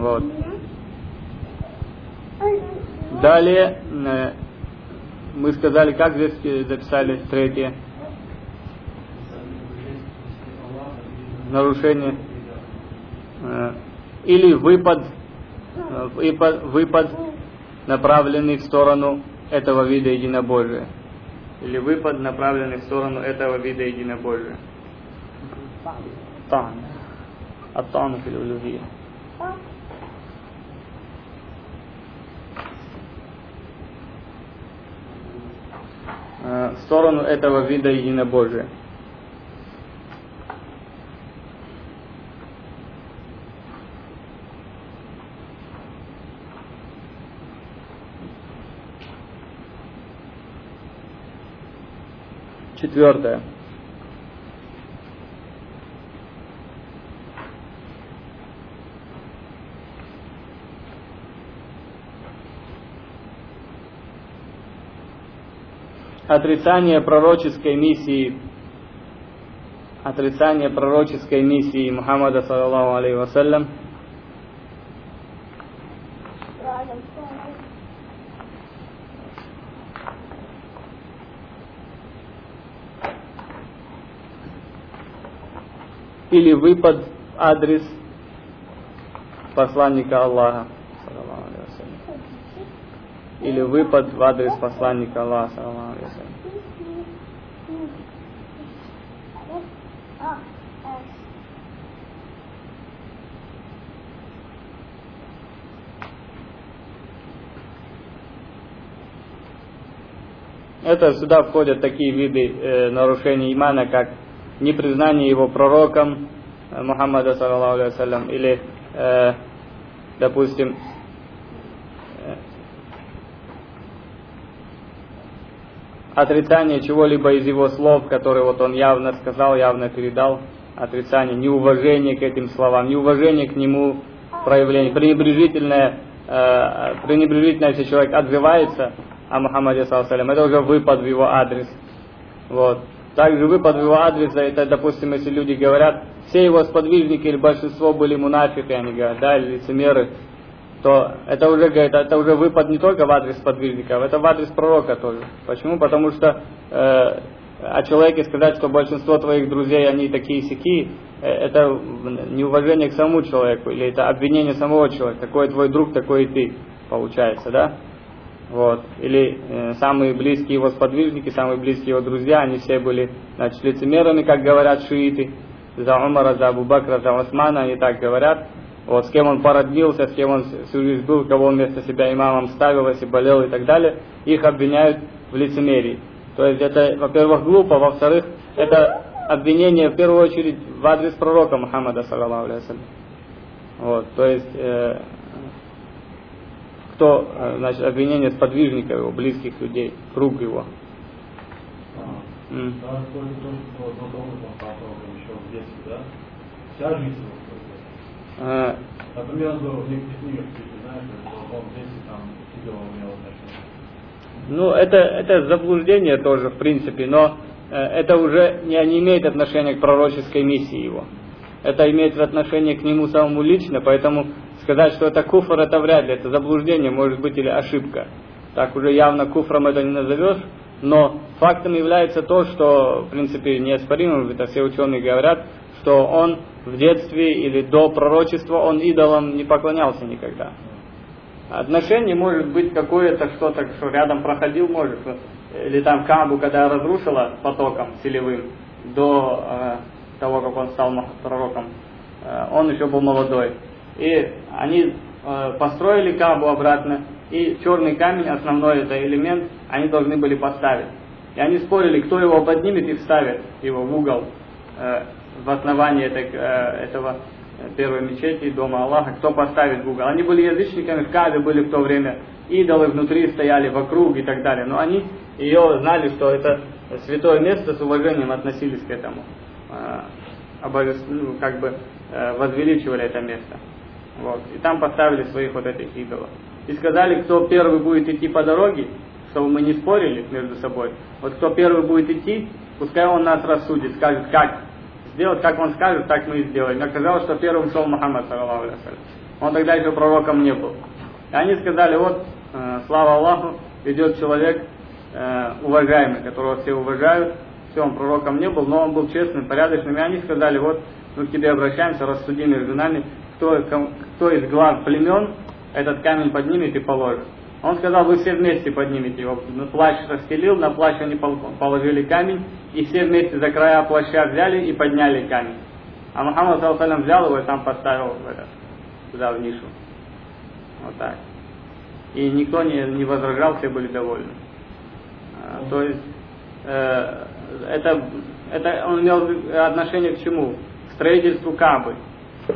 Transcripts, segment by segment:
Вот. Далее э, мы сказали, как здесь записали третье. Нарушение. Э, или выпад, э, выпад, выпад, направленный в сторону этого вида единобожия. Или выпад, направленный в сторону этого вида единобожия. Тан. Аттану филулюхия. В сторону этого вида единобожия. Четвертое. Отрицание пророческой миссии отрицание пророческой миссии Мухаммада саллаллаху алейхи вассалям. Или выпад адрес посланника Аллаха или выпад в адрес посланника Аллаха. Это сюда входят такие виды э, нарушений имана, как непризнание его пророком э, Мухаммада, саллаллаху или, э, допустим, отрицание чего-либо из его слов, которые вот он явно сказал, явно передал, отрицание, неуважение к этим словам, неуважение к нему проявление, пренебрежительное, э, пренебрежительно, если человек отзывается о Мухаммаде, саллаллаху это уже выпад в его адрес. Вот. Также выпад в его адрес, это, допустим, если люди говорят, все его сподвижники или большинство были мунафики, они говорят, да, лицемеры, то это уже, говорит, это уже выпад не только в адрес подвижников, это в адрес пророка тоже. Почему? Потому что э, о человеке сказать, что большинство твоих друзей, они такие сики, э, это неуважение к самому человеку, или это обвинение самого человека. Какой твой друг, такой и ты, получается, да? Вот. Или э, самые близкие его сподвижники, самые близкие его друзья, они все были значит, лицемерами, как говорят шииты. За Умара, за Абу Бакра, за Османа, они так говорят вот, с кем он породнился, с кем он всю жизнь был, кого он вместо себя имамом ставил, если болел и так далее, их обвиняют в лицемерии. То есть это, во-первых, глупо, во-вторых, это обвинение в первую очередь в адрес пророка Мухаммада, саллаллаху алейhi Вот, то есть, э, кто, э, значит, обвинение с подвижников его, близких людей, круг его. Mm. Вся жизнь а, Например, в некоторых книгах знаешь, что он здесь там видел имел отношение. Ну, это, это заблуждение тоже, в принципе, но э, это уже не, не имеет отношения к пророческой миссии его. Это имеет отношение к нему самому лично, поэтому сказать, что это куфр, это вряд ли, это заблуждение, может быть, или ошибка. Так уже явно куфром это не назовешь, но фактом является то, что, в принципе, неоспоримым, это все ученые говорят, что он в детстве или до пророчества он идолам не поклонялся никогда. Отношение может быть какое-то что-то, что рядом проходил, может, или там Кабу, когда разрушила потоком селевым до э, того, как он стал пророком, э, он еще был молодой. И они э, построили Кабу обратно, и черный камень, основной это элемент, они должны были поставить. И они спорили, кто его поднимет и вставит его в угол. Э, в основании э, этого первой мечети, дома Аллаха, кто поставит угол. Они были язычниками, в Каве были в то время, идолы внутри стояли, вокруг и так далее. Но они ее знали, что это святое место, с уважением относились к этому. Э, ну, как бы э, возвеличивали это место. Вот. И там поставили своих вот этих идолов. И сказали, кто первый будет идти по дороге, чтобы мы не спорили между собой. Вот кто первый будет идти, пускай он нас рассудит, скажет, как сделать, как он скажет, так мы и сделаем. Оказалось, что первым шел Мухаммад, саллаху Он тогда еще пророком не был. И они сказали, вот, э, слава Аллаху, идет человек э, уважаемый, которого все уважают, все, он пророком не был, но он был честным, порядочным. И они сказали, вот, мы к тебе обращаемся, рассуди между нами, кто, кто из глав племен этот камень поднимет и положит. Он сказал, вы все вместе поднимете его. На плащ расстелил, на плащ они положили камень, и все вместе за края плаща взяли и подняли камень. А Мухаммад Салсалям взял его и там поставил в этот, туда, в нишу. Вот так. И никто не, не возражал, все были довольны. А, то есть, э, это, это он имел отношение к чему? К строительству Кабы.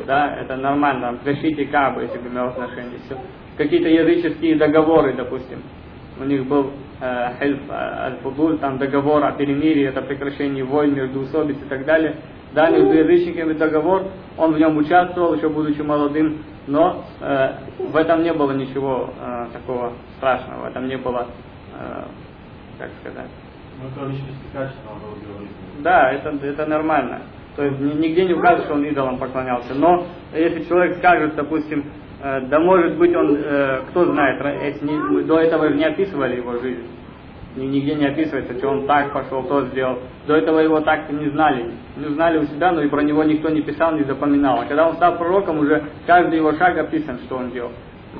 Да, это нормально, защите Кабы, если бы имел отношение. Все какие-то языческие договоры, допустим. У них был э, Хельф э, Аль-Фудуль, там договор о перемирии, это прекращение войн между усобиц и так далее. Да, между язычниками договор, он в нем участвовал, еще будучи молодым, но э, в этом не было ничего э, такого страшного, в этом не было, э, как сказать. Ну, это личности качества, Да, это, это нормально. То есть нигде не указывает, что он идолам поклонялся. Но если человек скажет, допустим, Э, да может быть он, э, кто знает, до этого же не описывали его жизнь. Нигде не описывается, что он так пошел, то сделал. До этого его так не знали. Не знали у себя, но и про него никто не писал, не запоминал. А когда он стал пророком, уже каждый его шаг описан, что он делал.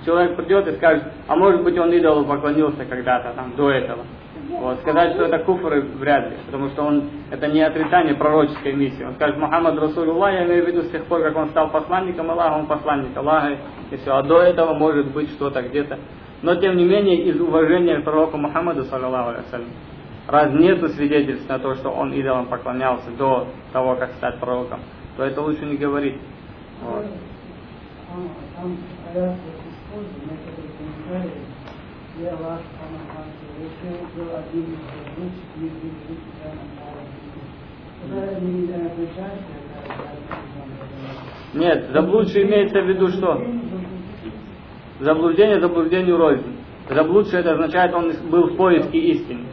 Человек придет и скажет, а может быть он идолу поклонился когда-то, там, до этого. Вот. Сказать, что это куфр, вряд ли, потому что он, это не отрицание пророческой миссии. Он скажет, Мухаммад Расулуллах, я имею в виду с тех пор, как он стал посланником Аллаха, он посланник Аллаха, и все. А до этого может быть что-то где-то. Но тем не менее, из уважения к пророку Мухаммаду, саллаллаху алейhi раз нету свидетельств на то, что он идолам поклонялся до того, как стать пророком, то это лучше не говорить. Вот. где Аллах нет, заблудший имеется в виду что? Заблуждение заблуждению рознь. Заблудший это означает, он был в поиске истины.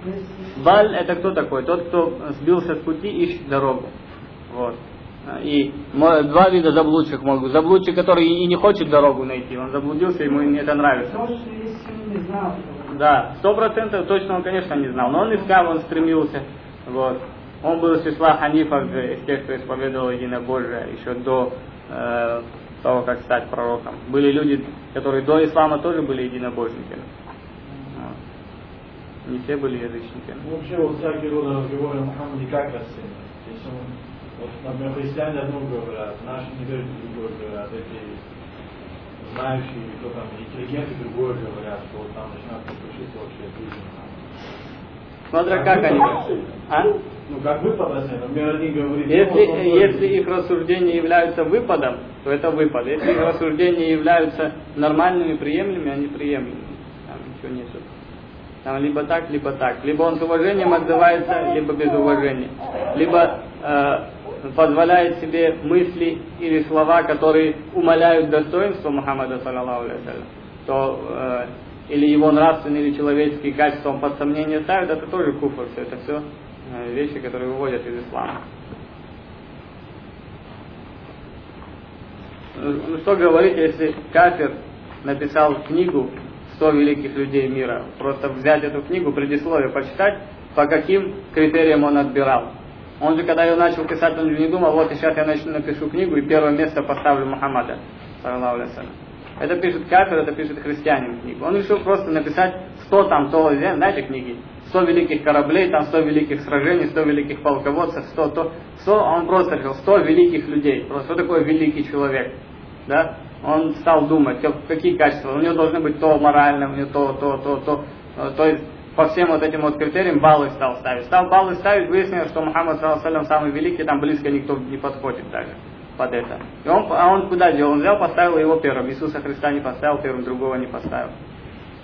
Баль это кто такой? Тот, кто сбился с пути, ищет дорогу. Вот. И два вида заблудших могут. Заблудший, который и не хочет дорогу найти, он заблудился, ему это нравится. Да, сто процентов точно он, конечно, не знал, но он искал, он стремился. Вот. Он был из числа ханифов, из тех, кто исповедовал единобожие еще до э, того, как стать пророком. Были люди, которые до ислама тоже были единобожниками. Вот. Не все были язычниками. Ну, вообще, вот всякие роды разговоры о Мухаммаде как расценивать? Если он, вот, например, христиане одно говорят, наши неверующие другое говорят, эти знающие, кто там, интеллигенты другое говорят, что вот там начинают подключиться вообще люди. Смотря как они. А? Ну, как выпад, например, они говорят... Если, ну, если их рассуждения являются выпадом, то это выпад. Если их рассуждения являются нормальными, приемлемыми, они приемлемы. Там ничего нету. Там либо так, либо так. Либо он с уважением отзывается, либо без уважения. Либо э, позволяет себе мысли или слова, которые умаляют достоинство Мухаммада, то э, или его нравственные или человеческие качества он под сомнение ставит, это тоже куфр, все это все э, вещи, которые выводят из ислама. Ну что говорить, если кафир написал книгу «100 великих людей мира», просто взять эту книгу, предисловие почитать, по каким критериям он отбирал. Он же, когда ее начал писать, он же не думал, вот сейчас я начну, напишу книгу и первое место поставлю Мухаммада. Это пишет кафир, это пишет христианин книгу. Он решил просто написать 100 там, то, знаете, книги, 100 великих кораблей, там 100 великих сражений, 100 великих полководцев, 100, то, 100, он просто решил 100 великих людей. Просто что такое великий человек? Да? Он стал думать, какие качества. У него должны быть то морально, у него то, то, то, то. То есть по всем вот этим вот критериям баллы стал ставить. Стал баллы ставить, выяснилось, что Мухаммад саллаху самый великий, там близко никто не подходит даже под это. И он, а он куда делал? Он взял, поставил его первым. Иисуса Христа не поставил первым, другого не поставил.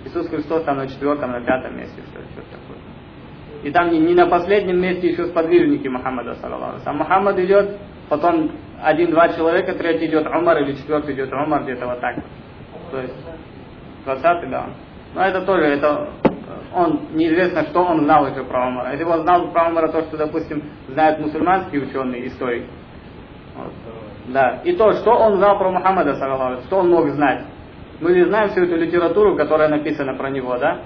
Иисус Христос там на четвертом, на пятом месте, что то такое. И там не, не на последнем месте еще сподвижники Мухаммада, саллаху А Мухаммад идет, потом один-два человека, третий идет Умар, или четвертый идет Умар, где-то вот так. То есть, двадцатый, да. Но это тоже, это он неизвестно, что он знал еще про Умара. Если бы он знал про Умара то, что, допустим, знают мусульманские ученые, историки, Да. И то, что он знал про Мухаммада, что он мог знать. Мы не знаем всю эту литературу, которая написана про него, да?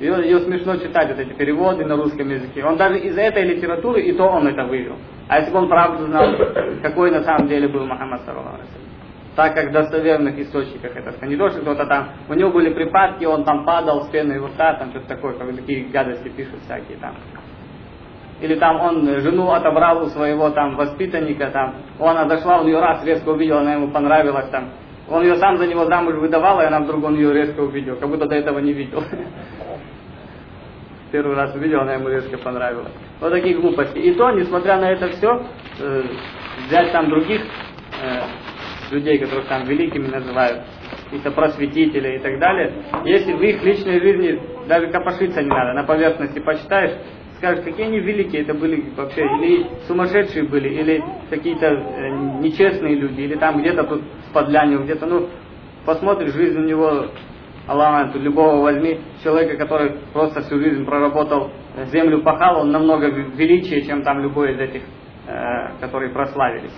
Ее, ее смешно читать, вот эти переводы на русском языке. Он даже из этой литературы, и то он это вывел. А если бы он правду знал, какой на самом деле был Мухаммад, саллаху так как в достоверных источниках это то, что кто-то там, у него были припадки, он там падал с пеной у рта, там что-то такое, как такие гадости пишут всякие там. Или там он жену отобрал у своего там воспитанника, там, он отошла, он ее раз резко увидел, она ему понравилась там. Он ее сам за него замуж выдавал, и она вдруг он ее резко увидел, как будто до этого не видел. Первый раз увидел, она ему резко понравилась. Вот такие глупости. И то, несмотря на это все, э, взять там других э, людей, которых там великими называют, какие-то просветители и так далее, если в их личной жизни даже копошиться не надо, на поверхности почитаешь, скажешь, какие они великие это были вообще, или сумасшедшие были, или какие-то э, нечестные люди, или там где-то тут с подлянью, где-то, ну, посмотришь, жизнь у него, Аллах, любого возьми, человека, который просто всю жизнь проработал, землю пахал, он намного величие, чем там любой из этих, э, которые прославились.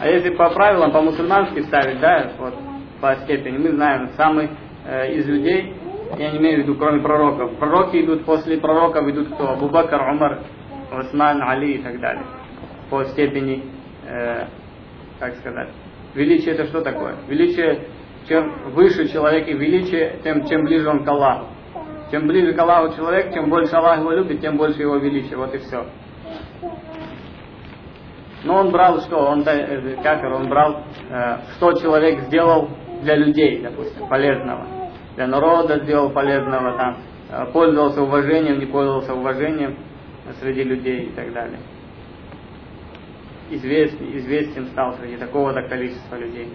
А если по правилам, по-мусульмански ставить, да, вот, по степени, мы знаем, самый э, из людей, я не имею в виду, кроме пророков. Пророки идут после пророков, идут кто? Абу Бакр, Умар, Усман, Али и так далее. По степени, э, как сказать, величие это что такое? Величие, чем выше человек и величие, тем чем ближе он к Аллаху. Чем ближе к Аллаху человек, чем больше Аллах его любит, тем больше его величие. Вот и все. Но он брал что? Он, э, кафир, он брал, э, что человек сделал для людей, допустим, полезного. Для народа сделал полезного, там, э, пользовался уважением, не пользовался уважением среди людей и так далее. Известен, известен стал среди такого-то количества людей.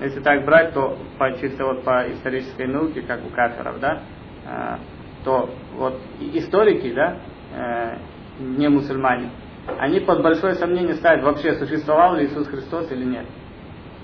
Если так брать, то по, чисто вот по исторической науке, как у каферов, да, то вот историки, да, э, не мусульмане, они под большое сомнение ставят, вообще существовал ли Иисус Христос или нет.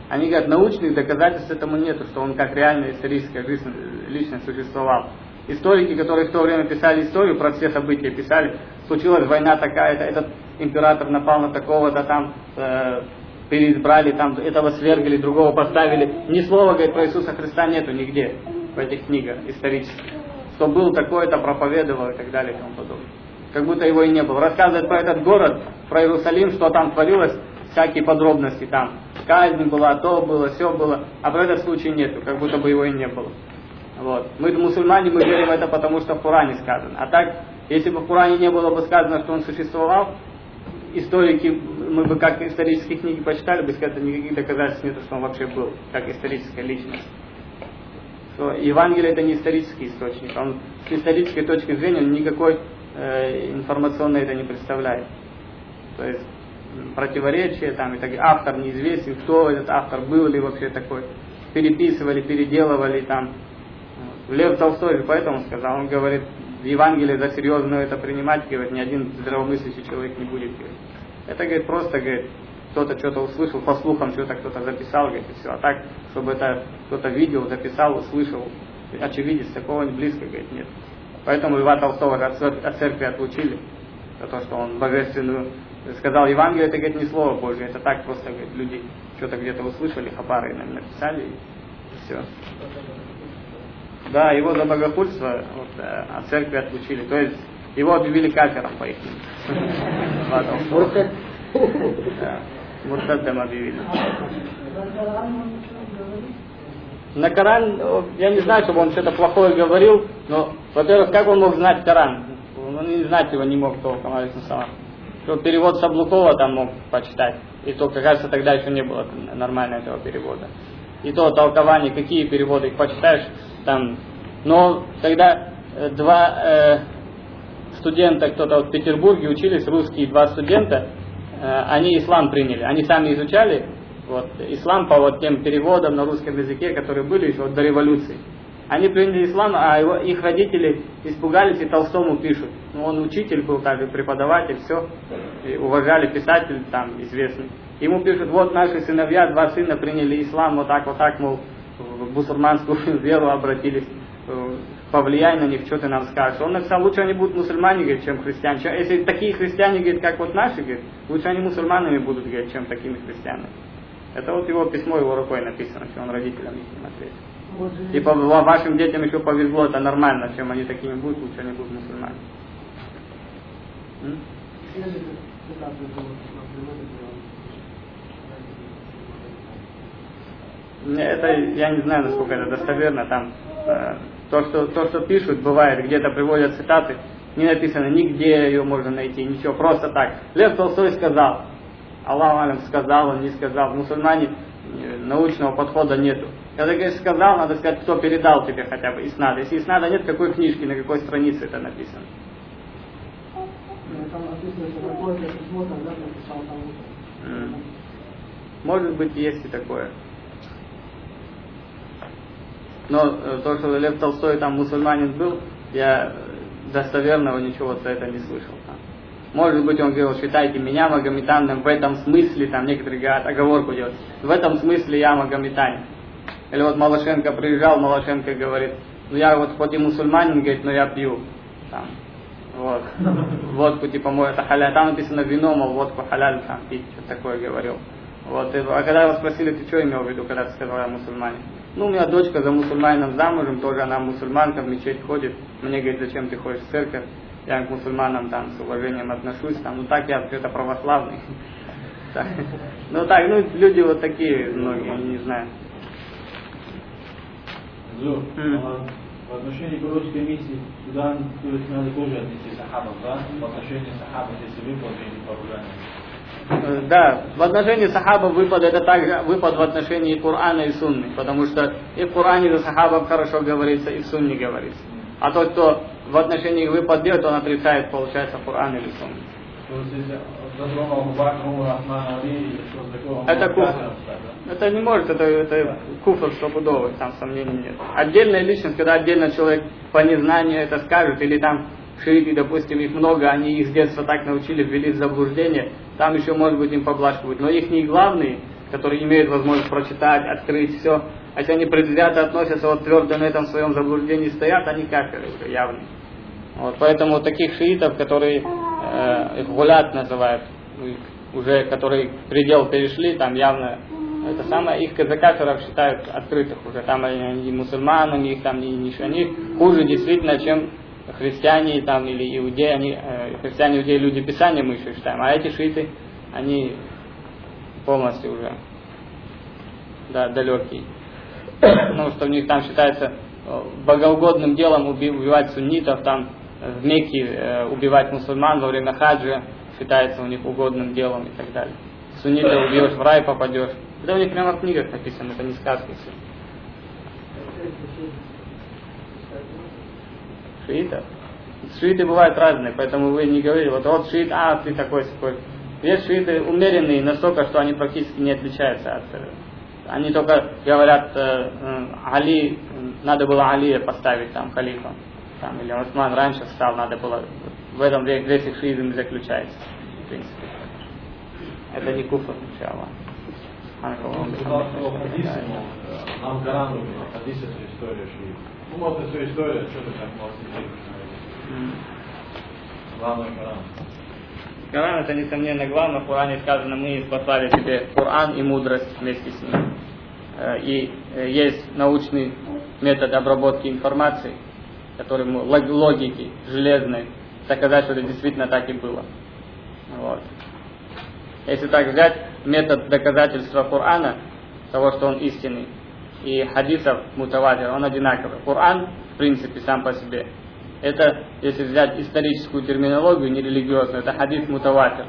Они говорят, научных доказательств этому нету, что он как реальная историческая жизнь, личность существовал. Историки, которые в то время писали историю, про все события писали, случилась война такая-то, этот император напал на такого-то там, э, переизбрали, там, этого свергли, другого поставили. Ни слова, говорит, про Иисуса Христа нету нигде в этих книгах исторических. Что был такой-то, проповедовал и так далее и тому подобное как будто его и не было. Рассказывает про этот город, про Иерусалим, что там творилось, всякие подробности там. Казнь была, то было, все было, а про этот случай нету, как будто бы его и не было. Вот. Мы мусульмане, мы верим в это, потому что в Коране сказано. А так, если бы в Коране не было бы сказано, что он существовал, историки, мы бы как исторические книги почитали, бы сказали, никаких доказательств нет, что он вообще был, как историческая личность. Что Евангелие это не исторический источник, он с исторической точки зрения никакой информационно это не представляет. То есть противоречия там и так автор неизвестен, кто этот автор, был ли вообще такой, переписывали, переделывали там. Лев Толстой поэтому сказал, он говорит, в Евангелии за серьезно это принимать, говорит, ни один здравомыслящий человек не будет. Говорит. Это, говорит, просто, говорит, кто-то что-то услышал, по слухам что-то кто-то записал, говорит, и все. А так, чтобы это кто-то видел, записал, услышал, очевидец, такого близко, говорит, нет. Поэтому Льва Толстого от церкви отлучили за то, что он божественную сказал Евангелие, это говорит не слово Божье, это так просто говорит, люди что-то где-то услышали, хабары написали и все. Да, его за богохульство вот, э, от церкви отлучили. То есть его объявили кафером по их Муртад. Да, Муртадом объявили. На Коран, я не знаю, чтобы он что-то плохое говорил, но, во-первых, как он мог знать Коран? Он не знать его не мог толком, Что перевод Саблукова там мог почитать. И то, кажется, тогда еще не было нормально этого перевода. И то толкование, какие переводы почитаешь, там. Но тогда э, два э, студента, кто-то в Петербурге учились, русские два студента, э, они ислам приняли. Они сами изучали, вот, ислам по вот тем переводам на русском языке, которые были еще до революции. Они приняли ислам, а его, их родители испугались и Толстому пишут. Ну, он учитель был, также преподаватель, все. И уважали, писатель там известный. Ему пишут, вот наши сыновья, два сына приняли ислам, вот так, вот так, мол, в мусульманскую веру обратились. повлияй на них, что ты нам скажешь. Он написал, лучше они будут мусульмане, говорит, чем христиане. Если такие христиане, говорит, как вот наши, говорит, лучше они мусульманами будут, говорит, чем такими христианами. Это вот его письмо его рукой написано, что он родителям их ответил. Вот, типа вашим детям еще повезло, это нормально, чем они такими будут, лучше они будут мусульмане. Это я не знаю, насколько это достоверно. Там э, то, что, то, что пишут, бывает, где-то приводят цитаты, не написано нигде ее можно найти, ничего, просто так. Лев Толстой сказал, Аллах Алям сказал, он не сказал. В мусульмане э, научного подхода нету. Когда говоришь сказал, надо сказать, кто передал тебе хотя бы Иснада. Если Иснада нет, какой книжки, на какой странице это написано. Может быть, есть и такое. Но э, то, что Лев Толстой там мусульманин был, я достоверного ничего за это не слышал. Там. Может быть, он говорил, считайте меня магометанным в этом смысле, там некоторые говорят, оговорку делают, в этом смысле я магометанин. Или вот Малашенко приезжал, Малашенко говорит, ну я вот хоть и мусульманин, говорит, но я пью. Там, вот. Водку типа мой, это халяль. Там написано вино, мол, водку халяль там пить, что такое говорил. Вот. А когда его спросили, ты что имел в виду, когда ты сказал, я мусульманин? Ну, у меня дочка за мусульманином замужем, тоже она мусульманка, в мечеть ходит. Мне говорит, зачем ты ходишь в церковь? Я к мусульманам там с уважением отношусь, там, ну так я вообще-то православный. Ну так, ну люди вот такие многие, не знаю. В отношении пророческой миссии Судан, то есть надо тоже отнести сахабам, да? В отношении сахабов, если выпад или вооружение. Э, да, в отношении сахабов выпад это также выпад в отношении Корана и Сунны, потому что и в Коране за сахабов хорошо говорится, и в Сунне говорится. А тот, кто в отношении их выпад делает, он отрицает, получается, Коран или Сунну. Это куфр. Это не может, это, это куфр стопудовый, там сомнений нет. Отдельная личность, когда отдельно человек по незнанию это скажет, или там шииты, допустим, их много, они их с детства так научили, ввели в заблуждение, там еще, может быть, им поблаживают. Но их не главные, которые имеют возможность прочитать, открыть все, а если они предвзято относятся, вот твердо на этом своем заблуждении стоят, они каферы уже явно. Вот, поэтому вот таких шиитов, которые э, их гулят называют, уже которые предел перешли, там явно это самое, их казакаферов считают открытых уже, там они мусульманами, их там не, не они. Хуже действительно, чем христиане там или иудеи, они, э, христиане, иудеи, люди Писания мы еще считаем, а эти шииты, они полностью уже да, далекие. Потому что у них там считается э, богоугодным делом убивать суннитов, там в Мекке э, убивать мусульман во время хаджа считается у них угодным делом и так далее. Суннита убьешь, в рай попадешь. Это у них прямо в книгах написано, это не сказки все. Шиитов? Шииты бывают разные, поэтому вы не говорите, вот вот шиит, а ты такой такой. Есть шииты умеренные настолько, что они практически не отличаются от... Э, они только говорят, э, Али, надо было Алия поставить там халифом там, или Осман раньше встал, надо было, в этом весь их шиизм заключается, в принципе. Это не куфр, иншаллах. Нам Коран хадис это история шиит. Ну, вот это все история, что ты так мало Главное Коран. Коран это несомненно главное. В Коране сказано, мы послали тебе Коран и мудрость вместе с ним. Э, и э, есть научный метод обработки информации, который логики железной, доказать, что это действительно так и было. Вот. Если так взять метод доказательства Корана, того, что он истинный, и хадисов мутаватир, он одинаковый. Коран, в принципе, сам по себе. Это, если взять историческую терминологию, не религиозную, это хадис мутаватир.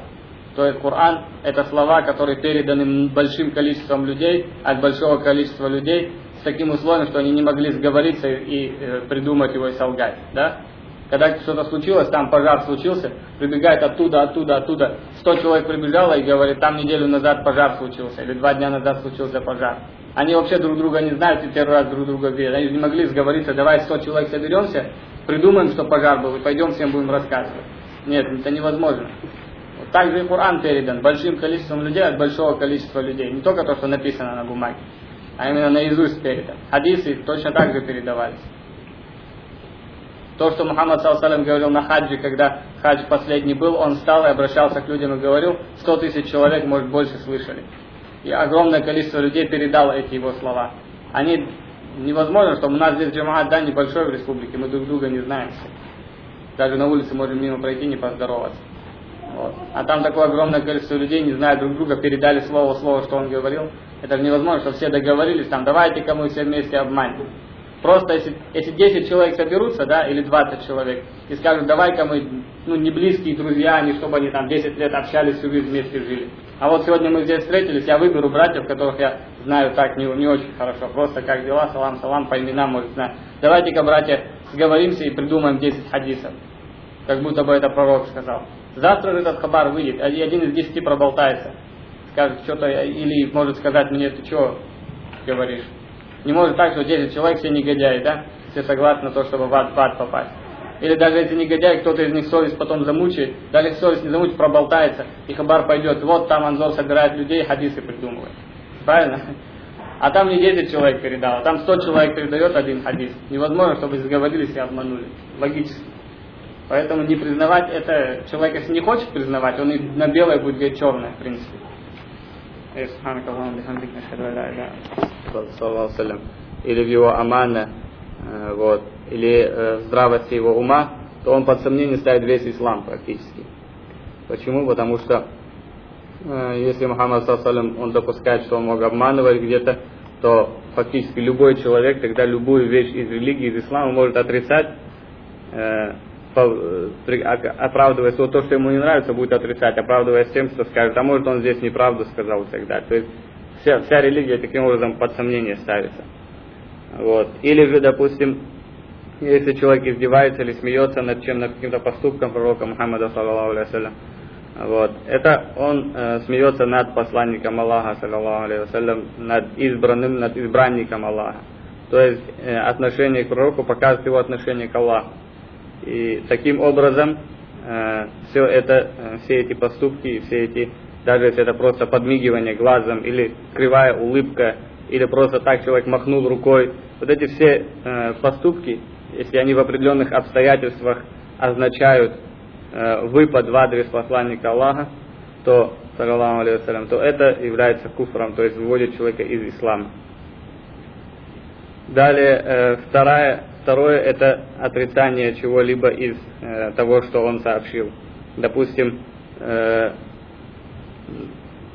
То есть Коран – это слова, которые переданы большим количеством людей, от большого количества людей, с таким условием, что они не могли сговориться и э, придумать его и солгать. Да? Когда что-то случилось, там пожар случился, прибегает оттуда, оттуда, оттуда. Сто человек прибежало и говорит, там неделю назад пожар случился, или два дня назад случился пожар. Они вообще друг друга не знают и первый раз друг друга видят. Они не могли сговориться, давай сто человек соберемся, придумаем, что пожар был, и пойдем всем будем рассказывать. Нет, это невозможно. Вот так же и Коран передан большим количеством людей от большого количества людей. Не только то, что написано на бумаге а именно наизусть передан. Хадисы точно так же передавались. То, что Мухаммад Салсалям говорил на хаджи, когда хадж последний был, он встал и обращался к людям и говорил, 100 тысяч человек, может, больше слышали. И огромное количество людей передало эти его слова. Они невозможно, чтобы у нас здесь джамаат, да, небольшой в республике, мы друг друга не знаем. Даже на улице можем мимо пройти, не поздороваться. Вот. А там такое огромное количество людей, не знают друг друга, передали слово слово, что он говорил. Это же невозможно, что все договорились, там, давайте-ка мы все вместе обманем. Просто если, если 10 человек соберутся, да, или 20 человек, и скажут, давай-ка мы, ну, не близкие друзья, не чтобы они там 10 лет общались, всю жизнь вместе жили. А вот сегодня мы здесь встретились, я выберу братьев, которых я знаю так не, не очень хорошо. Просто как дела, салам, салам, по именам, может, знаю. Давайте-ка, братья, сговоримся и придумаем 10 хадисов. Как будто бы это пророк сказал. Завтра этот хабар выйдет, один из десяти проболтается. Скажет что-то, или может сказать мне, ты что говоришь. Не может так, что 10 человек все негодяи, да? Все согласны на то, чтобы в ад, в ад попасть. Или даже эти негодяи, кто-то из них совесть потом замучает, даже их совесть не замучит, проболтается, и хабар пойдет, вот там Анзор собирает людей, хадисы придумывает. Правильно? А там не 10 человек передал, а там 100 человек передает один хадис. Невозможно, чтобы сговорились и обманули. Логически. Поэтому не признавать это, человек если не хочет признавать, он и на белое будет говорить черное, в принципе. Или в его амана, э, вот, или э, здравости его ума, то он под сомнение ставит весь ислам практически. Почему? Потому что э, если Мухаммад Саллалам, он допускает, что он мог обманывать где-то, то фактически любой человек тогда любую вещь из религии, из ислама может отрицать, оправдываясь, вот то, что ему не нравится, будет отрицать, оправдываясь тем, что скажет, а может он здесь неправду сказал и так далее. То есть вся, вся религия таким образом под сомнение ставится. Вот. Или же, допустим, если человек издевается или смеется над чем, над каким-то поступком пророка Мухаммада, саллаллаху алейhi вот. Это он э, смеется над посланником Аллаха, саллаллаху алейhi над избранным, над избранником Аллаха. То есть э, отношение к пророку показывает его отношение к Аллаху. И таким образом э, все это, э, все эти поступки, все эти, даже если это просто подмигивание глазом или кривая улыбка, или просто так человек махнул рукой, вот эти все э, поступки, если они в определенных обстоятельствах означают э, выпад в адрес посланника Аллаха, то, то это является куфром, то есть выводит человека из ислама. Далее, э, вторая Второе – это отрицание чего-либо из э, того, что он сообщил. Допустим, э,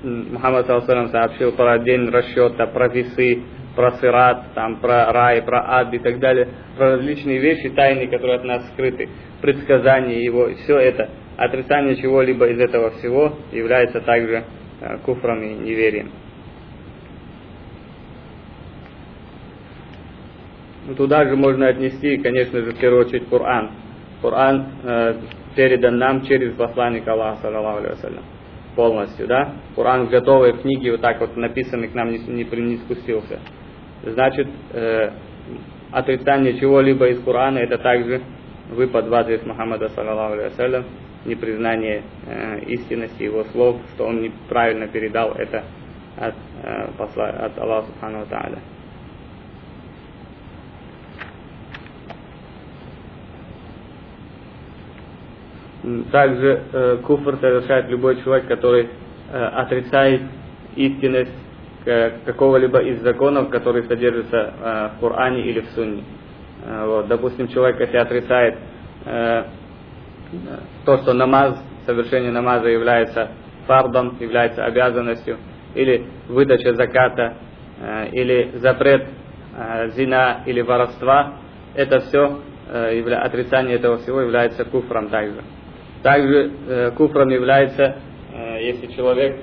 Мухаммад Салсалам сообщил про день расчета, про весы, про сират, там, про рай, про ад и так далее, про различные вещи, тайны, которые от нас скрыты, предсказания его, все это, отрицание чего-либо из этого всего является также э, куфром и неверием. Ну, туда же можно отнести, конечно же, в первую очередь Коран. Коран э, передан нам через посланника Аллаха, саллаллаху алейhi полностью, да? Коран в готовой книге, вот так вот написанный, к нам не, не, не спустился. Значит, э, отрицание чего-либо из Корана, это также выпад в адрес Мухаммада, саллаллаху алейhi непризнание э, истинности его слов, что он неправильно передал это от, э, посла, от Аллаха, субхану тааля. Также э, куфр совершает любой человек, который э, отрицает истинность э, какого-либо из законов, которые содержатся э, в Коране или в Сунне. Э, вот. Допустим, человек, если отрицает э, то, что намаз, совершение намаза является фардом, является обязанностью, или выдача заката, э, или запрет э, зина или воровства, это все, отрицание этого всего является куфром также. Также э, куфром является, э, если человек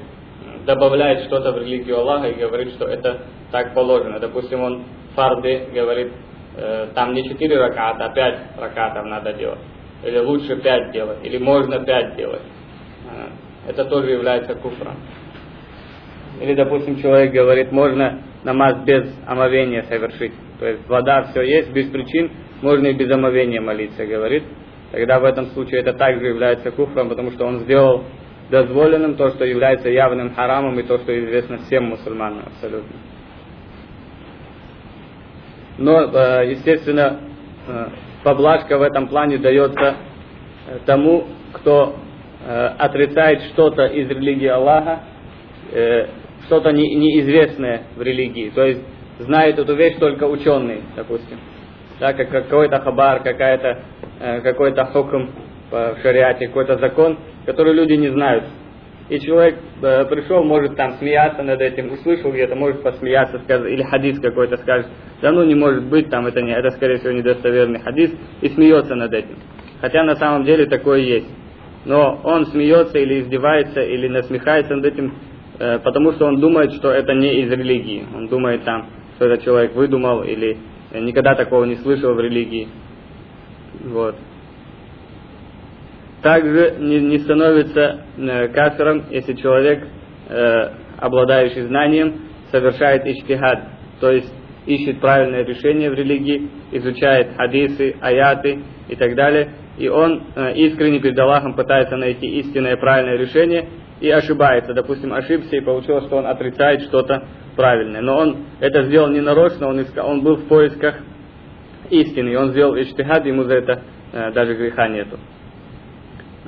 добавляет что-то в религию Аллаха и говорит, что это так положено. Допустим, он фарды говорит, э, там не четыре раката, а пять ракатов надо делать. Или лучше пять делать, или можно пять делать. Э, это тоже является куфром. Или, допустим, человек говорит, можно намаз без омовения совершить. То есть вода все есть, без причин, можно и без омовения молиться, говорит тогда в этом случае это также является куфром, потому что он сделал дозволенным то, что является явным харамом и то, что известно всем мусульманам абсолютно. Но, э, естественно, э, поблажка в этом плане дается э, тому, кто отрицает что-то из религии Аллаха, что-то не, неизвестное в религии. То есть знает эту вещь только ученый, допустим. Да, как какой-то хабар, какая-то, какой-то хукм в шариате, какой-то закон, который люди не знают. И человек э, пришел, может там смеяться над этим, услышал где-то, может посмеяться, скажет, или хадис какой-то скажет, да ну не может быть, там это не, это скорее всего недостоверный хадис, и смеется над этим. Хотя на самом деле такое есть. Но он смеется или издевается, или насмехается над этим, э, потому что он думает, что это не из религии. Он думает там, что этот человек выдумал, или никогда такого не слышал в религии. Вот также не, не становится э, кафиром, если человек, э, обладающий знанием, совершает ичтихад, то есть ищет правильное решение в религии, изучает хадисы, аяты и так далее, и он э, искренне перед Аллахом пытается найти истинное правильное решение и ошибается. Допустим, ошибся и получилось, что он отрицает что-то правильное. Но он это сделал не нарочно, он, искал, он был в поисках истины, и он сделал ичтихад, ему за это э, даже греха нету.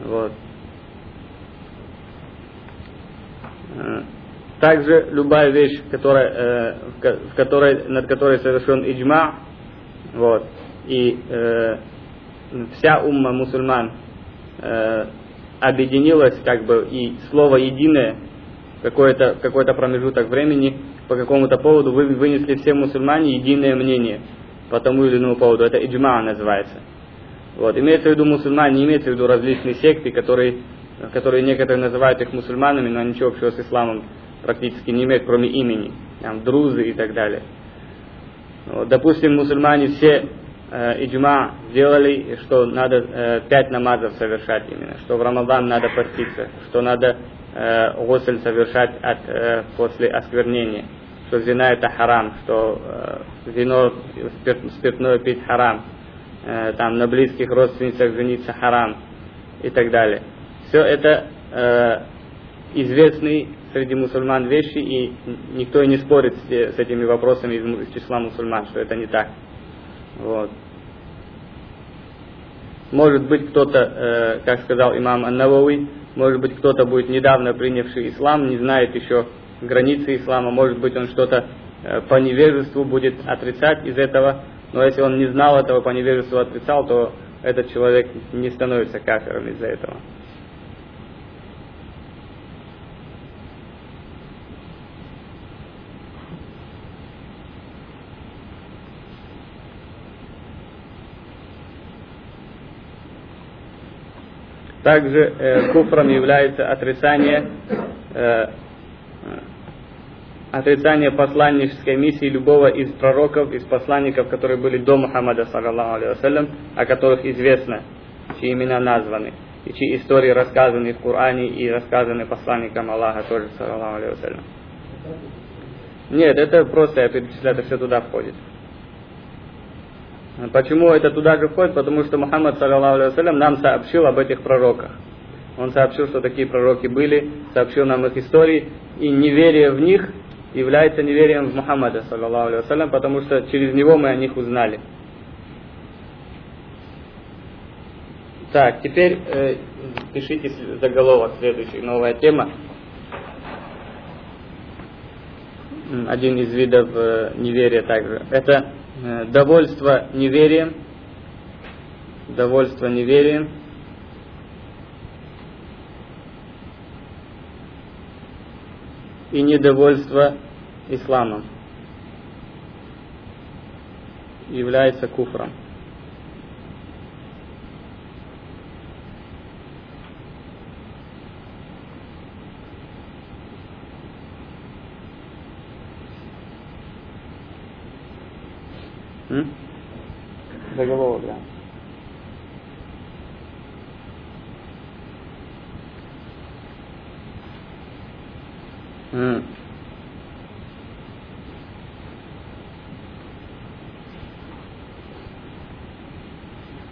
Вот. Э, также любая вещь, которая, э, в которой, над которой совершен иджма, вот, и э, вся умма мусульман э, объединилась, как бы, и слово единое, какой-то какой промежуток времени, по какому-то поводу вы, вынесли все мусульмане единое мнение по тому или иному поводу. Это иджма называется. Вот. Имеется в виду мусульмане, не имеется в виду различные секты, которые, которые некоторые называют их мусульманами, но ничего общего с исламом практически не имеют, кроме имени, там, друзы и так далее. Вот. Допустим, мусульмане все э, иджма сделали, что надо э, пять намазов совершать именно, что в Рамадан надо поститься, что надо э, госль совершать от, э, после осквернения, что зина это харам, что э, вино спиртное пить харам, Э, там на близких родственницах жениться харам и так далее. Все это э, известные среди мусульман вещи, и никто и не спорит с, с этими вопросами из, из числа мусульман, что это не так. Вот. Может быть кто-то, э, как сказал имам Ан-Навави, может быть кто-то будет недавно принявший ислам, не знает еще границы ислама, может быть он что-то э, по невежеству будет отрицать из этого, но если он не знал этого, по невежеству отрицал, то этот человек не становится кафером из-за этого. Также э, куфром является отрицание э, отрицание посланнической миссии любого из пророков, из посланников, которые были до Мухаммада, саллаллаху алейhi о которых известно, чьи имена названы, и чьи истории рассказаны в Коране и рассказаны посланникам Аллаха тоже, саллаллаху алейhi Нет, это просто я перечисляю, это все туда входит. Почему это туда же входит? Потому что Мухаммад, саллаллаху нам сообщил об этих пророках. Он сообщил, что такие пророки были, сообщил нам их истории, и неверие в них является неверием в Мухаммада, саллаллаху алейhi потому что через него мы о них узнали. Так, теперь э, пишите заголовок следующий, новая тема. Один из видов э, неверия также. Это э, довольство неверием. Довольство неверием. и недовольство исламом является куфром. Заголовок, да.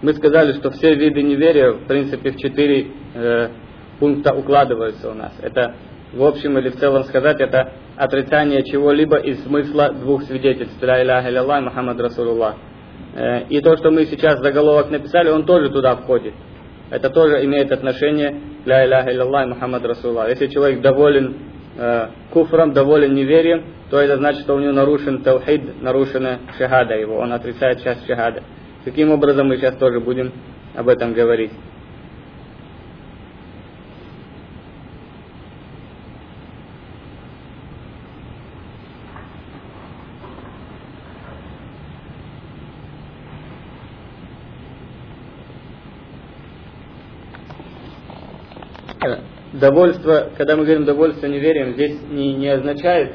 Мы сказали, что все виды неверия, в принципе, в четыре э, пункта укладываются у нас. Это в общем или в целом сказать, это отрицание чего-либо из смысла двух свидетельств, ля иляха илlallah, Мухаммад Расулуллах. Э, и то, что мы сейчас заголовок написали, он тоже туда входит. Это тоже имеет отношение ля иляха илляллах Мухаммад Расулла. Если человек доволен э, куфром, доволен неверием, то это значит, что у него нарушен таухид, нарушена шахада его, он отрицает часть шахада. Каким образом мы сейчас тоже будем об этом говорить. довольство, когда мы говорим довольство неверием, здесь не, не означает,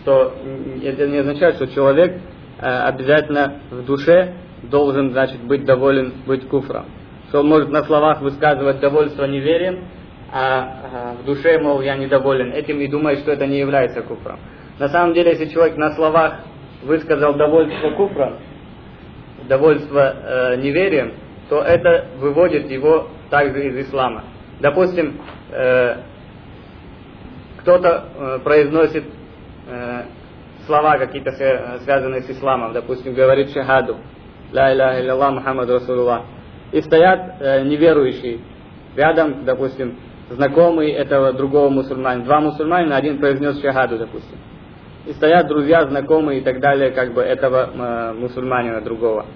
что это не означает, что человек э, обязательно в душе должен, значит, быть доволен, быть куфром. Что он может на словах высказывать довольство неверием, а в душе, мол, я недоволен этим и думает, что это не является куфром. На самом деле, если человек на словах высказал довольство куфром, довольство э, неверием, то это выводит его также из ислама. Допустим, э, кто-то э, произносит э, слова какие-то связанные с исламом, допустим, говорит шахаду, ля иляха илляллах Мухаммад Расулуллах, и стоят э, неверующие. Рядом, допустим, знакомый этого другого мусульманина, два мусульманина, один произнес шахаду, допустим, и стоят друзья, знакомые и так далее, как бы этого э, мусульманина другого.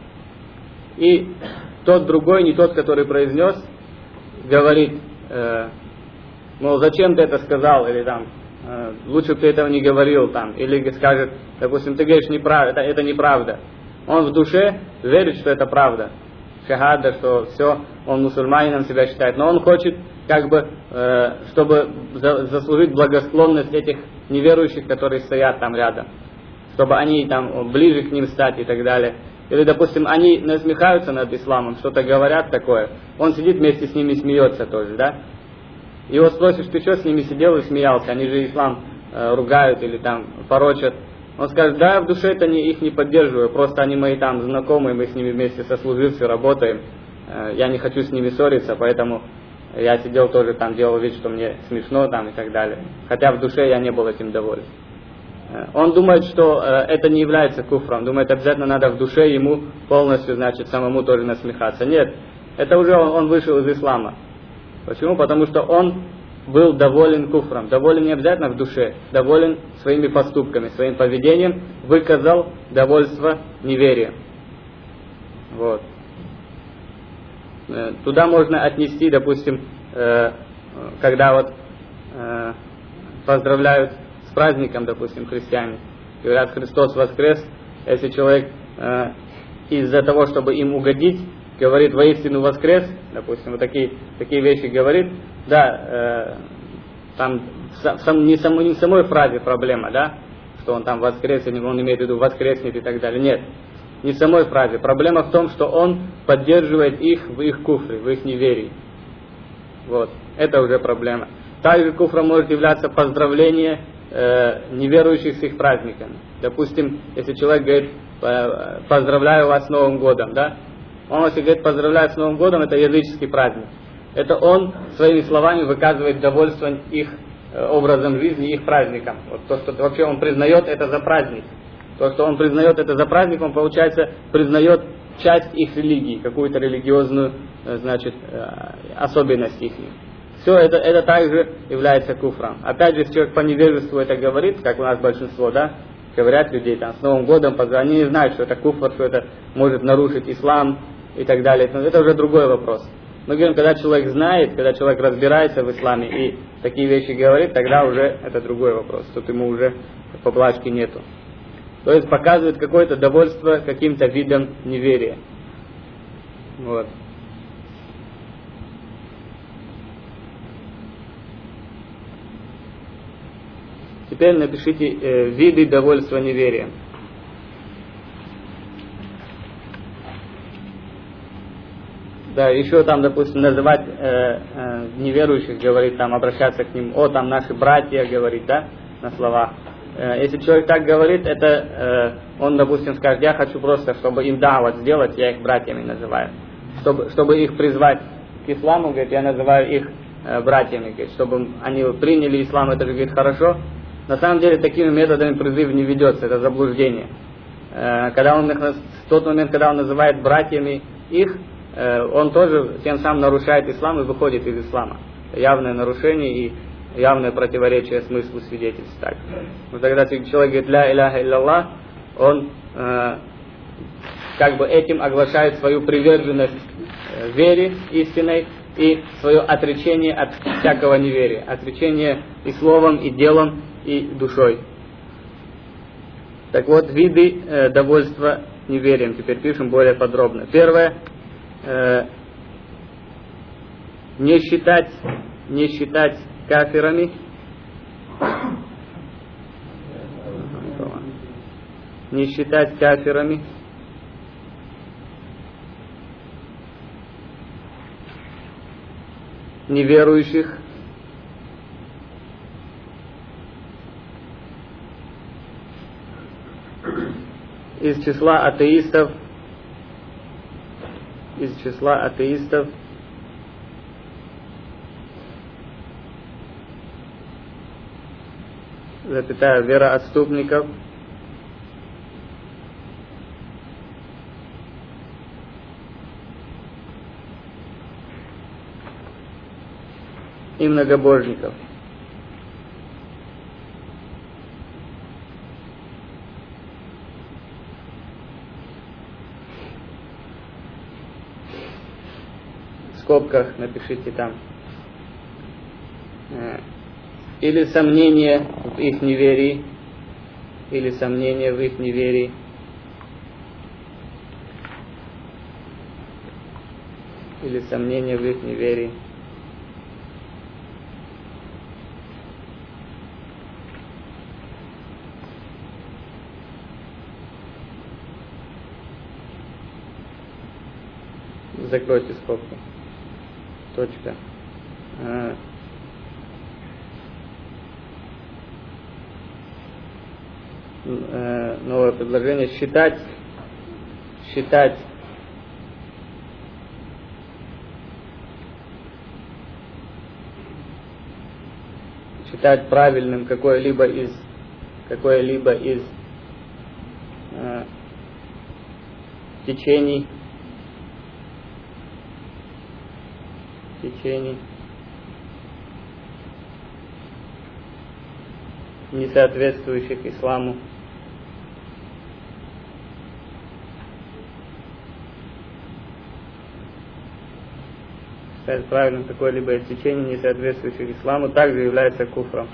И тот другой, не тот, который произнес, говорит, э, мол, зачем ты это сказал, или там, э, лучше бы ты этого не говорил, там, или скажет, допустим, ты говоришь, неправда, это, это неправда. Он в душе верит, что это правда. Шахада, что все, он мусульманином себя считает. Но он хочет, как бы, э, чтобы за, заслужить благосклонность этих неверующих, которые стоят там рядом. Чтобы они там ближе к ним стать и так далее. Или, допустим, они насмехаются над исламом, что-то говорят такое. Он сидит вместе с ними и смеется тоже, да? Его спросишь, ты что с ними сидел и смеялся? Они же ислам э, ругают или там порочат. Он скажет, да, в душе это не, их не поддерживаю, просто они мои там знакомые, мы с ними вместе сослуживцы работаем. Э, я не хочу с ними ссориться, поэтому я сидел тоже там, делал вид, что мне смешно там и так далее. Хотя в душе я не был этим доволен. Э, он думает, что э, это не является куфром, думает, обязательно надо в душе ему полностью, значит, самому тоже насмехаться. Нет, это уже он, он вышел из ислама. Почему? Потому что он был доволен куфром. Доволен не обязательно в душе, доволен своими поступками, своим поведением, выказал довольство неверием. Вот. Э, туда можно отнести, допустим, когда вот поздравляют праздником, допустим, христиане. Говорят, Христос воскрес. Если человек э, из-за того, чтобы им угодить, говорит воистину воскрес, допустим, вот такие, такие вещи говорит, да, э, там сам, не, само, не в самой фразе проблема, да, что он там воскрес, он имеет в виду воскреснет и так далее. Нет, не в самой фразе. Проблема в том, что он поддерживает их в их куфре, в их неверии. Вот, это уже проблема. Также куфра может являться поздравление э, неверующих с их праздниками. Допустим, если человек говорит, поздравляю вас с Новым годом, да? Он, если говорит, поздравляю с Новым годом, это языческий праздник. Это он своими словами выказывает довольство их э, образом жизни, их праздником. Вот то, что вообще он признает это за праздник. То, что он признает это за праздник, он, получается, признает часть их религии, какую-то религиозную, э, значит, э, особенность их все это, это также является куфром. Опять же, человек по невежеству это говорит, как у нас большинство, да, говорят людей там с Новым годом, они не знают, что это куфр, что это может нарушить ислам и так далее. Но это уже другой вопрос. Мы говорим, когда человек знает, когда человек разбирается в исламе и такие вещи говорит, тогда уже это другой вопрос. Тут ему уже поблажки нету. То есть показывает какое-то довольство каким-то видом неверия. Вот. Теперь напишите э, виды довольства неверием. Да, еще там, допустим, называть э, э, неверующих, говорит там, обращаться к ним, о, там наши братья, говорит, да, на словах. Э, если человек так говорит, это э, он, допустим, скажет, я хочу просто, чтобы им давать сделать, я их братьями называю. Чтобы, чтобы их призвать к исламу, говорит, я называю их э, братьями, говорит, чтобы они приняли ислам, это же, говорит, хорошо, на самом деле такими методами призыв не ведется, это заблуждение. э, когда он их, в тот момент, когда он называет братьями их, он тоже тем самым нарушает ислам и выходит из ислама. Явное нарушение и явное противоречие смыслу свидетельств. Так. Но тогда человек говорит «Ля иляха илляллах», он э, как бы этим оглашает свою приверженность э, вере истинной и свое отречение от всякого неверия. Отречение и словом, и делом, и душой. Так вот, виды э, довольства неверием. Теперь пишем более подробно. Первое. Э, не считать, не считать кафирами. Не считать кафирами. Неверующих. Из числа атеистов из числа атеистов запятая вера отступников и многобожников. В скобках напишите там. Э, или сомнение в их неверии, или сомнение в их неверии. Или сомнение в их неверии. закройте скобку. Точка. А. Э, новое предложение считать считать считать правильным какое-либо из какое-либо из э, течений течений, не соответствующих исламу. Считать правильным какое-либо течение, не соответствующих исламу, также является куфром.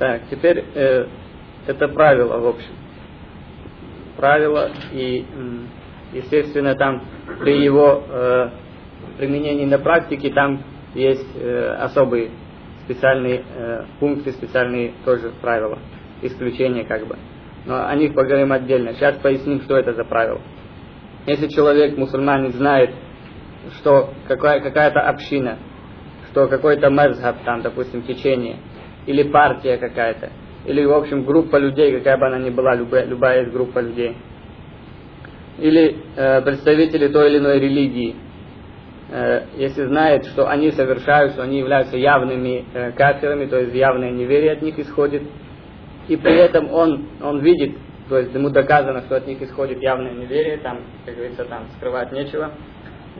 Так, теперь э, это правило, в общем. Правило, и, естественно, там при его э, применении на практике там есть э, особые специальные э, пункты, специальные тоже правила, исключения как бы. Но о них поговорим отдельно. Сейчас поясним, что это за правило. Если человек, мусульманин, знает, что какая, какая-то община, что какой-то мезхаб, там, допустим, течение – или партия какая-то, или, в общем, группа людей, какая бы она ни была, любая, любая из группа людей, или э, представители той или иной религии, э, если знает, что они совершают, что они являются явными э, кафирами, то есть явное неверие от них исходит, и при этом он, он видит, то есть ему доказано, что от них исходит явное неверие, там, как говорится, там скрывать нечего,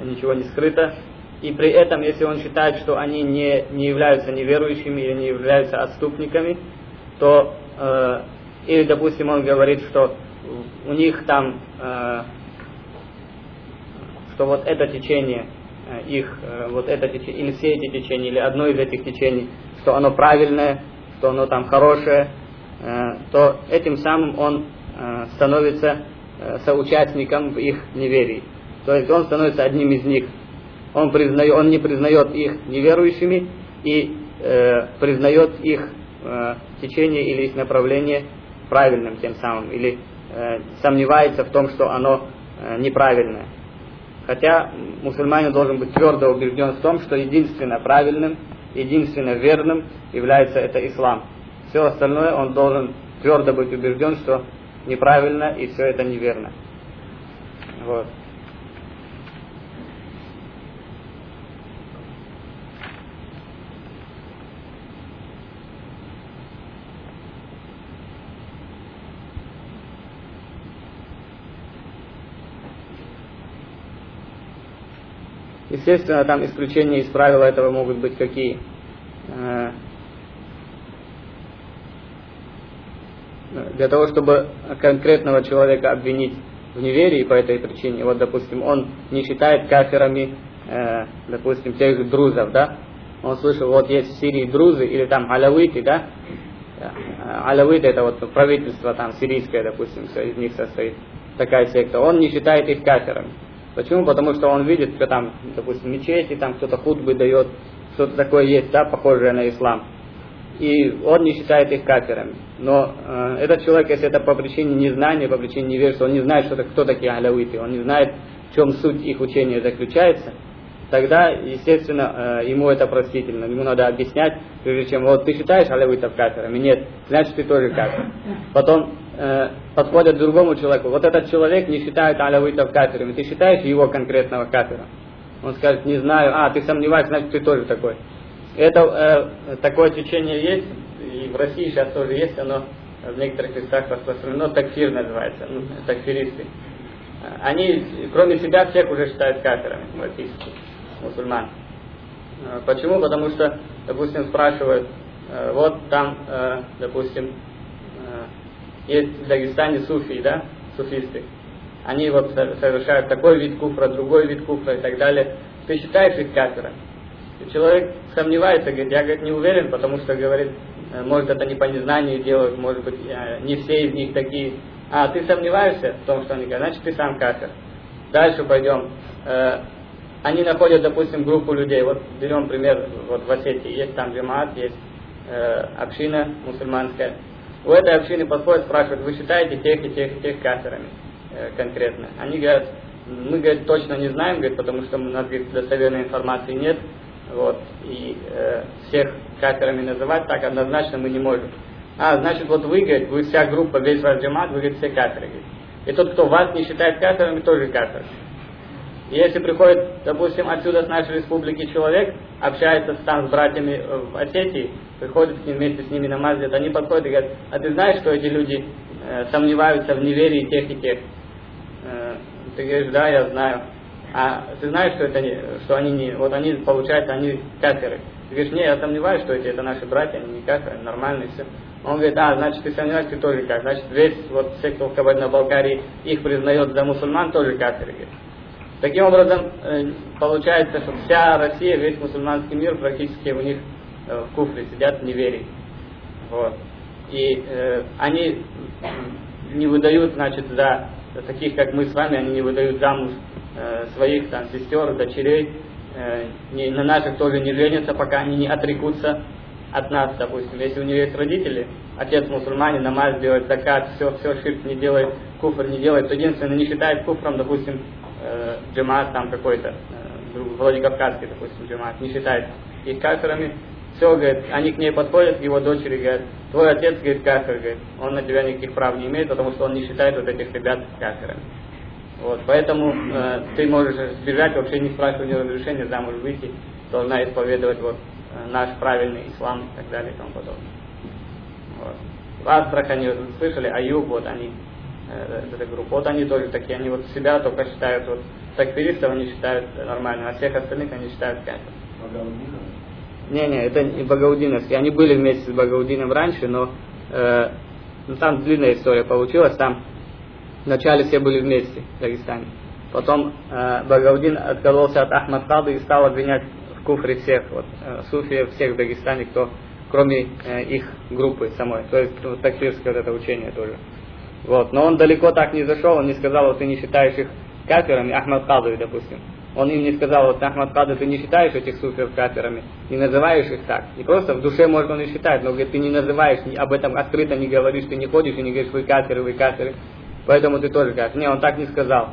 ничего не скрыто, и при этом, если он считает, что они не, не являются неверующими или не являются отступниками, то, э, или, допустим, он говорит, что у них там, э, что вот это течение, э, их, э, вот это течение, или все эти течения, или одно из этих течений, что оно правильное, что оно там хорошее, э, то этим самым он становится соучастником в их неверии. То есть он становится одним из них он, признает, он не признает их неверующими и э, признает их э, течение или их направление правильным тем самым, или э, сомневается в том, что оно э, неправильное. Хотя мусульманин должен быть твердо убежден в том, что единственно правильным, единственно верным является это ислам. Все остальное он должен твердо быть убежден, что неправильно и все это неверно. Вот. Естественно, там исключения из правила этого могут быть какие. Э, для того, чтобы конкретного человека обвинить в неверии по этой причине, вот, допустим, он не считает каферами, э, допустим, тех же друзов, да, он слышал, вот есть в Сирии друзы или там алавиты, да, э, алавиты это вот правительство там сирийское, допустим, из них состоит такая секта, он не считает их каферами. Почему? Потому что он видит, что там, допустим, мечети, там кто-то худбы дает, что-то такое есть, да, похожее на ислам. И он не считает их каферами. Но э, этот человек, если это по причине незнания, по причине неверия, он не знает, что, кто такие алявиты, он не знает, в чем суть их учения заключается, тогда, естественно, э, ему это простительно. Ему надо объяснять, прежде чем, вот ты считаешь алявитов каферами? Нет, значит ты тоже кафер. Потом э, подходят другому человеку. Вот этот человек не считает алявитов каферами. Ты считаешь его конкретного кафера? Он скажет, не знаю, а, ты сомневаешься, значит ты тоже такой. Это э, такое течение есть, и в России сейчас тоже есть, оно в некоторых местах распространено, такфир называется, ну, такфиристы. Они, кроме себя, всех уже считают каферами, баптистских, мусульман. Э, почему? Потому что, допустим, спрашивают, э, вот там, э, допустим, есть в Дагестане суфии, да, суфисты. Они вот совершают такой вид куфра, другой вид куфра и так далее. Ты считаешь их кафером? И человек сомневается, говорит, я говорит, не уверен, потому что, говорит, может это не по незнанию делают, может быть, не все из них такие. А, ты сомневаешься в том, что они говорят, значит ты сам кафер. Дальше пойдем. Они находят, допустим, группу людей. Вот берем пример, вот в Осетии есть там джемаат, есть э, община мусульманская. У этой общины подходят, спрашивают, вы считаете тех и тех и тех каферами э, конкретно? Они говорят, мы, говорит, точно не знаем, говорит, потому что у нас, говорит, достоверной информации нет. Вот, и э, всех каферами называть так однозначно мы не можем. А, значит, вот вы, говорит, вы вся группа, весь ваш джемат, вы, говорит, все каферы. Говорит. И тот, кто вас не считает каферами, тоже кафер. Если приходит, допустим, отсюда с нашей республики человек, общается там с братьями в Осетии, приходит к ним вместе с ними на маздет, они подходят и говорят, а ты знаешь, что эти люди э, сомневаются в неверии тех и тех? Э, ты говоришь, да, я знаю. А ты знаешь, что, это не, что они не, вот они, получается, они каферы. Ты говоришь, не, я сомневаюсь, что эти, это наши братья, они не каферы, нормальные, все. Он говорит, а, значит, ты сомневаешься, ты тоже кафер. Значит, весь вот все, кто в Кабардино-Балкарии их признает за мусульман, тоже каферы. Говорит. Таким образом, э, получается, что вся Россия, весь мусульманский мир практически у них э, в куфре сидят в неверии. Вот. И э, они не выдают, значит, за таких, как мы с вами, они не выдают замуж э, своих там сестер, дочерей, э, не, на наших тоже не женятся, пока они не отрекутся от нас, допустим. Если у нее есть родители, отец мусульманин, намаз делает, закат, все, все ширк не делает, куфр не делает, то единственное, не считает куфром, допустим, э, джамаат там какой-то, э, Владикавказский, допустим, джамаат, не считает их каферами, все, говорит, они к ней подходят, его дочери, говорят, твой отец, говорит, кафер, говорит, он на тебя никаких прав не имеет, потому что он не считает вот этих ребят каферами. Вот, поэтому э, ты можешь сбежать, вообще не спрашивая у него разрешения, замуж выйти, должна исповедовать вот э, наш правильный ислам и так далее и тому подобное. Вот. В Астрахани, слышали, Аюб, вот они эта группа. Вот они тоже такие, они вот себя только считают, вот такфиристов они считают нормально, а всех остальных они считают кафир. Не, не, это не Багаудиновские. Они были вместе с Багаудином раньше, но э, ну, там длинная история получилась. Там вначале все были вместе в Дагестане. Потом э, Багаудин откололся от Ахмад Кады и стал обвинять в куфре всех, вот, э, суфиев, всех в Дагестане, кто, кроме э, их группы самой. То есть вот, такфирское вот это учение тоже. Вот. Но он далеко так не зашел, он не сказал, вот ты не считаешь их каферами, Ахмад Кадуи, допустим. Он им не сказал, вот Ахмад Каду, ты не считаешь этих суферов каферами, не называешь их так. Не просто в душе, может, он и считает, но говорит, ты не называешь, об этом открыто не говоришь, ты не ходишь и не говоришь, вы каферы, вы каферы. Поэтому ты тоже как, не, он так не сказал.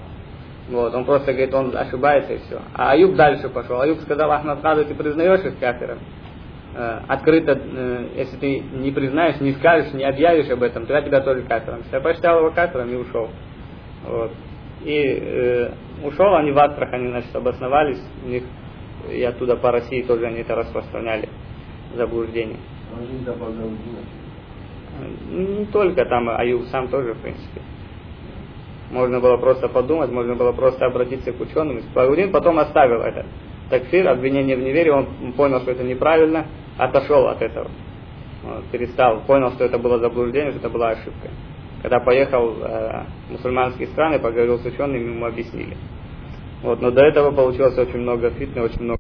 Вот, он просто говорит, он ошибается и все. А Аюб дальше пошел. Аюб сказал, Ахмад Хаду, ты признаешь их кафиром? Э, открыто, э, если ты не признаешь, не скажешь, не объявишь об этом, то я тебя тоже кафиром. Я посчитал его кафиром и ушел. Вот. И э, ушел они в Астрах, они, значит, обосновались, у них, и оттуда по России тоже они это распространяли, заблуждение. Не только там, Аюб сам тоже, в принципе. Можно было просто подумать, можно было просто обратиться к ученым. Паудин потом оставил это. Такфир, обвинение в неверии, он понял, что это неправильно, отошел от этого. Вот, перестал, понял, что это было заблуждение, что это была ошибка. Когда поехал э, в мусульманские страны, поговорил с учеными, ему объяснили. Вот, но до этого получилось очень много фитны, очень много